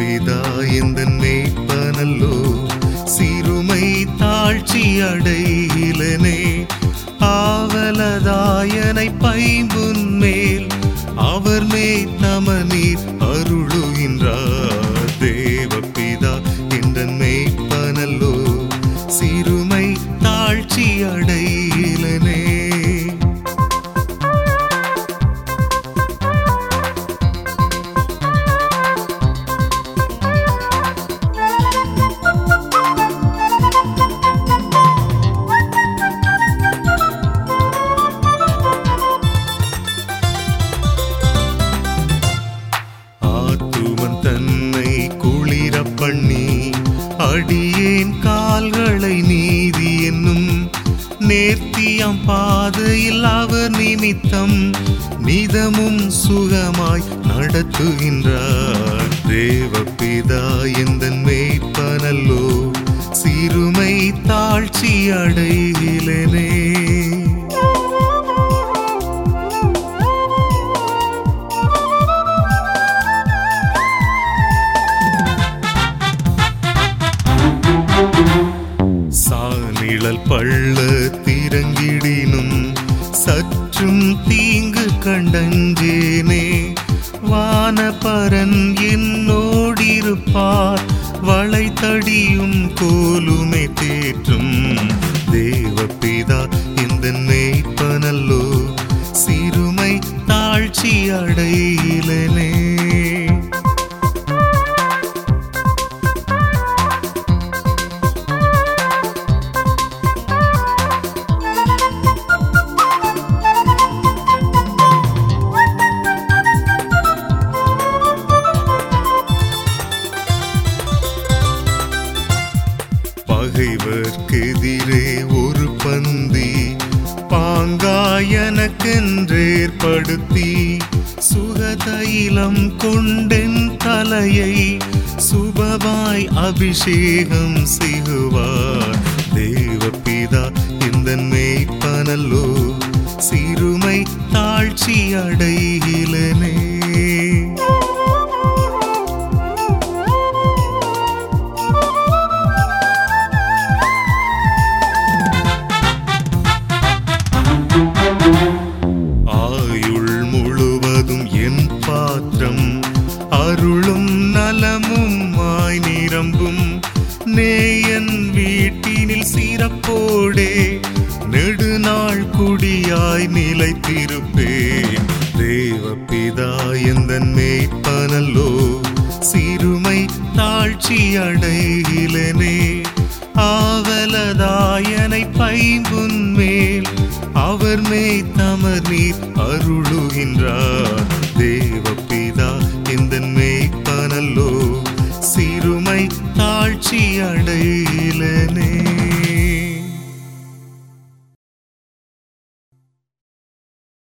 பிதா இந்த மேய்ப்பனல்லோ? சிறுமை தாழ்ச்சி அடையிலனே. ஆவலதாயனை பைம்பு கால்களை நீதி என்னும் நேர்த்தியாம் பாதையில் அவர் நிமித்தம் நிதமும் சுகமாய் நடத்துகின்றார். தேவபிதா எந்த மேய்ப்பனல்லோ சிறுமை தாழ்ச்சி அடைகிலனே நிழல் பள்ள திறங்கிடினும் சற்றும் தீங்கு கண்டஞ்சேனே. வானபரன் என்னோடிருப்பார் வளைத்தடியும் கோலுமே தேற்றும். தேவபிதா இந்த மேய்ப்பனல்லோ சிறுமை தாழ்ச்சி அடையிலனே பகைவர்க்கெதிரே ஒரு பந்தி. பாங்காயனக்கென்றேற்படுத்தி சுகதைலம் கொண்டென் தலையை சுபவாய் அபிஷேகம் செய்குவார். தேவப்பிதா இந்த மேய்ப்பனல்லோ சிறுமை தாழ்ச்சி அடைகிலனே. பாத்திரம் அருளும் நலமும் மாய் நிரம்பும். நேயன் வீட்டினில் சிறப்போடே நெடுநாள் குடியாய் நிலைத்திருப்பேன். தேவபிதா எந்தன் மேய்ப்பனல்லோ சிறுமை தாழ்ச்சி அடையிலனே. ஆவலதாயனை பைம்புன் மேல் அவர் மேய் தமர் நீர் அருளுகின்றார். தேவப்பிதா இந்த மெய்ப்பனல்லோ சிறுமை தாழ்ச்சி அடையிலனே